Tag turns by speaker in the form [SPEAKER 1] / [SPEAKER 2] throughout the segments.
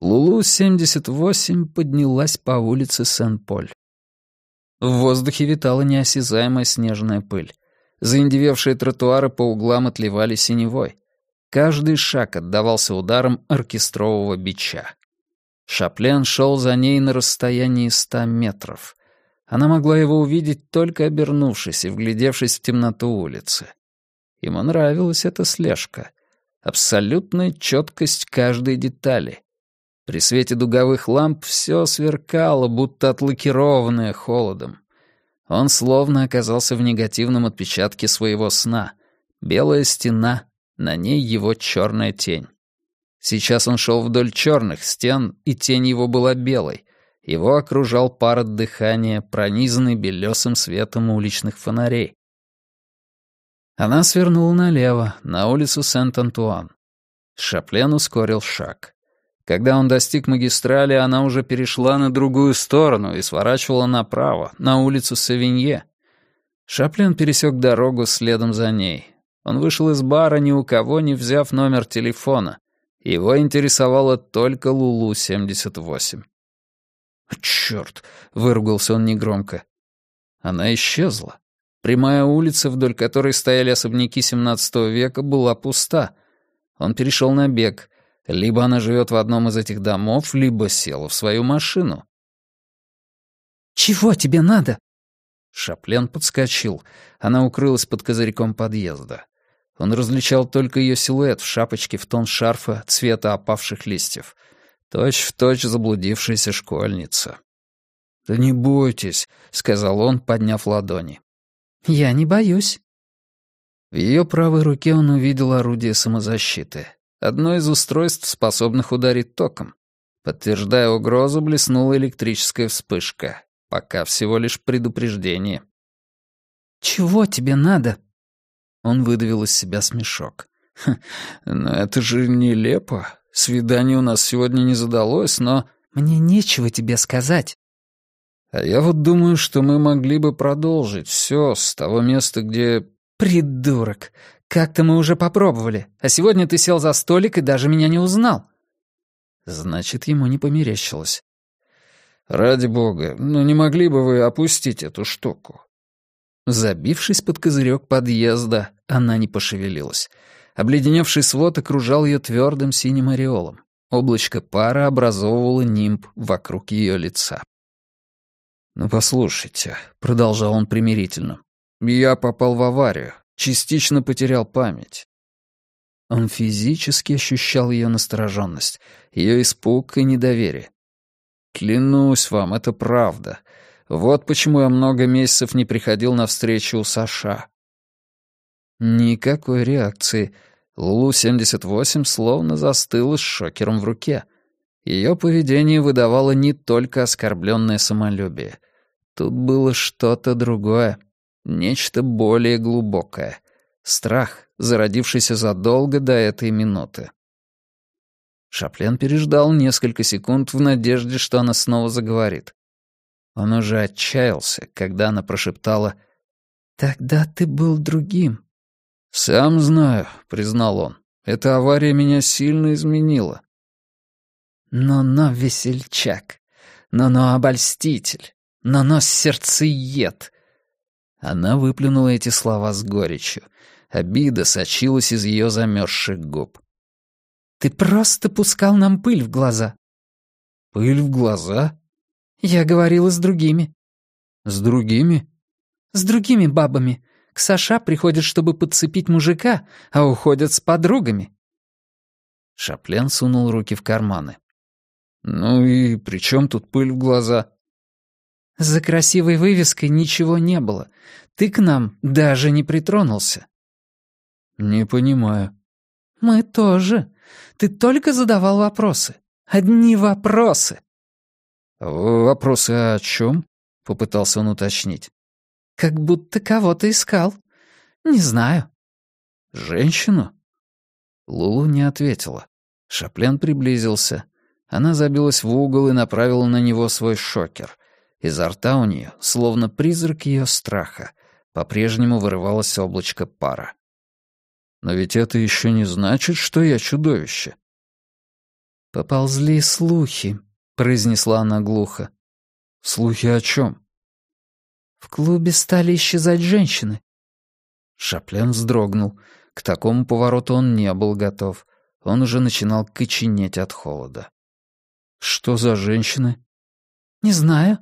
[SPEAKER 1] Лулу-78 поднялась по улице Сен-Поль. В воздухе витала неосязаемая снежная пыль. Заиндевевшие тротуары по углам отливали синевой. Каждый шаг отдавался ударом оркестрового бича. Шаплен шел за ней на расстоянии ста метров. Она могла его увидеть, только обернувшись и вглядевшись в темноту улицы. Ему нравилась эта слежка. Абсолютная четкость каждой детали. При свете дуговых ламп все сверкало, будто отлакированное холодом. Он словно оказался в негативном отпечатке своего сна. Белая стена, на ней его черная тень. Сейчас он шел вдоль черных стен, и тень его была белой. Его окружал пар от дыхания, пронизанный белесым светом уличных фонарей. Она свернула налево, на улицу Сент-Антуан. Шаплен ускорил шаг. Когда он достиг магистрали, она уже перешла на другую сторону и сворачивала направо, на улицу Савинье. Шаплен пересек дорогу следом за ней. Он вышел из бара, ни у кого не взяв номер телефона. Его интересовало только Лулу-78. «Чёрт!» — выругался он негромко. Она исчезла. Прямая улица, вдоль которой стояли особняки XVII века, была пуста. Он перешел на бег. Либо она живет в одном из этих домов, либо села в свою машину.
[SPEAKER 2] «Чего тебе надо?»
[SPEAKER 1] Шаплен подскочил. Она укрылась под козырьком подъезда. Он различал только ее силуэт в шапочке в тон шарфа цвета опавших листьев. Точь в точь заблудившаяся школьница. «Да не бойтесь», — сказал он, подняв ладони.
[SPEAKER 2] «Я не боюсь».
[SPEAKER 1] В ее правой руке он увидел орудие самозащиты. Одно из устройств, способных ударить током. Подтверждая угрозу, блеснула электрическая вспышка. Пока всего лишь предупреждение.
[SPEAKER 2] «Чего тебе надо?»
[SPEAKER 1] Он выдавил из себя смешок. «Но это же нелепо. Свидание у нас сегодня не задалось, но...»
[SPEAKER 2] «Мне нечего тебе сказать».
[SPEAKER 1] «А я вот думаю, что мы могли бы продолжить все с того места, где...»
[SPEAKER 2] «Придурок! Как-то мы уже попробовали, а сегодня ты сел за столик и даже меня не узнал».
[SPEAKER 1] Значит, ему не померещилось. «Ради бога, ну не могли бы вы опустить эту штуку?» Забившись под козырек подъезда, она не пошевелилась. Обледеневший свод окружал ее твердым синим ореолом. Облачко пара образовывало нимб вокруг ее лица. «Ну, послушайте», — продолжал он примирительно, — «я попал в аварию, частично потерял память». Он физически ощущал ее настороженность, ее испуг и недоверие. «Клянусь вам, это правда. Вот почему я много месяцев не приходил на встречу у Саша. Никакой реакции. Лулу-78 словно застыла с шокером в руке. Ее поведение выдавало не только оскорбленное самолюбие. Тут было что-то другое, нечто более глубокое. Страх, зародившийся задолго до этой минуты. Шаплен переждал несколько секунд в надежде, что она снова заговорит. Он уже отчаялся, когда она прошептала «Тогда ты был другим». «Сам знаю», — признал он. «Эта авария меня сильно изменила».
[SPEAKER 2] «Но-но, весельчак, но-но, обольститель, но-но, сердцеед».
[SPEAKER 1] Она выплюнула эти слова с горечью. Обида сочилась из ее замерзших губ.
[SPEAKER 2] «Ты просто пускал нам пыль в глаза».
[SPEAKER 1] «Пыль в глаза?»
[SPEAKER 2] «Я говорила с другими».
[SPEAKER 1] «С другими?»
[SPEAKER 2] «С другими бабами. К Саша приходят, чтобы подцепить мужика, а уходят с подругами».
[SPEAKER 1] Шаплен сунул руки в карманы. «Ну и при чем тут пыль в глаза?»
[SPEAKER 2] «За красивой вывеской ничего не было. Ты к нам даже не притронулся».
[SPEAKER 1] «Не понимаю».
[SPEAKER 2] «Мы тоже. Ты только задавал вопросы. Одни вопросы».
[SPEAKER 1] «Вопросы о чем?» — попытался он уточнить.
[SPEAKER 2] «Как будто кого-то искал. Не знаю».
[SPEAKER 1] «Женщину?» Лулу не ответила. Шаплен приблизился. Она забилась в угол и направила на него свой шокер. Изо рта у нее, словно призрак ее страха, по-прежнему вырывалось облачко пара. «Но ведь это еще не значит, что я чудовище». «Поползли слухи», — произнесла она глухо. «Слухи о чем?» «В клубе стали исчезать женщины». Шаплен вздрогнул. К такому повороту он не был готов. Он уже начинал коченеть от холода. «Что за женщины?» «Не знаю.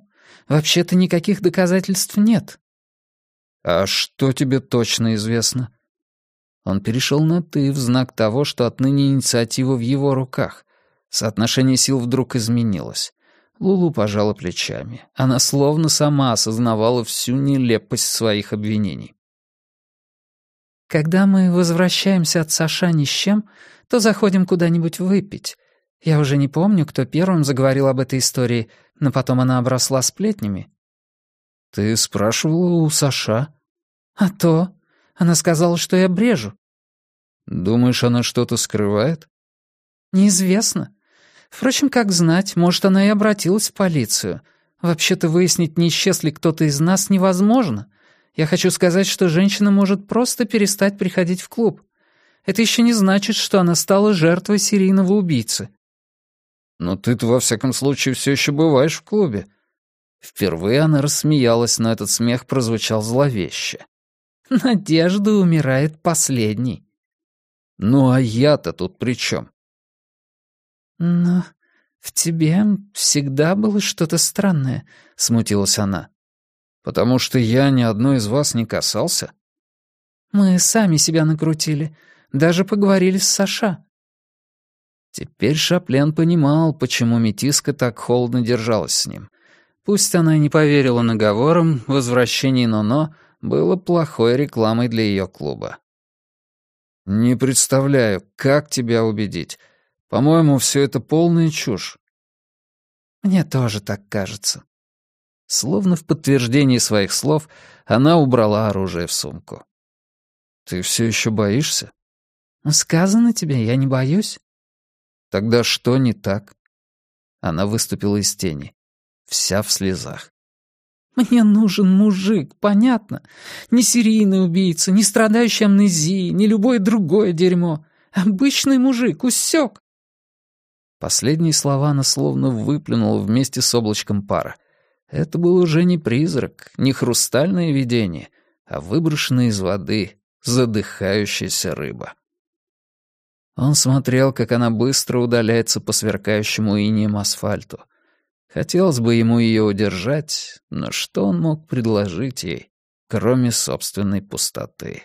[SPEAKER 1] Вообще-то никаких доказательств нет». «А что тебе точно известно?» Он перешел на «ты» в знак того, что отныне инициатива в его руках. Соотношение сил вдруг изменилось. Лулу пожала плечами. Она словно сама осознавала всю нелепость своих обвинений. «Когда мы возвращаемся от Саша ни с чем, то заходим куда-нибудь выпить. Я уже не помню, кто первым заговорил об этой истории, но потом она обросла сплетнями». «Ты спрашивала у Саша?» «А то. Она сказала, что я брежу». «Думаешь, она что-то скрывает?» «Неизвестно. Впрочем, как знать, может, она и обратилась в полицию. Вообще-то выяснить, не исчез ли кто-то из нас, невозможно. Я хочу сказать, что женщина может просто перестать приходить в клуб. Это еще не значит, что она стала жертвой серийного убийцы. Но ты-то, во всяком случае, все еще бываешь в клубе. Впервые она рассмеялась, но этот смех прозвучал зловеще. Надежда умирает последней. Ну а я-то тут при чем? Но в тебе всегда было что-то странное, смутилась она. Потому что я ни одной из вас не касался? Мы сами себя накрутили, даже поговорили с Саша. Теперь Шаплен понимал, почему Метиска так холодно держалась с ним. Пусть она и не поверила наговорам, возвращение Ноно было плохой рекламой для ее клуба. «Не представляю, как тебя убедить. По-моему, все это полная чушь». «Мне тоже так кажется». Словно в подтверждении своих слов, она убрала оружие в сумку. «Ты все еще боишься?» «Сказано тебе, я не боюсь». Тогда что не так? Она выступила из тени, вся в слезах. «Мне нужен мужик, понятно? Не серийный убийца, не страдающий амнезией, не любое другое дерьмо. Обычный мужик, усек!» Последние слова она словно выплюнула вместе с облачком пара. Это был уже не призрак, не хрустальное видение, а выброшенная из воды задыхающаяся рыба. Он смотрел, как она быстро удаляется по сверкающему инеем асфальту. Хотелось бы ему ее удержать, но что он мог предложить ей, кроме собственной пустоты?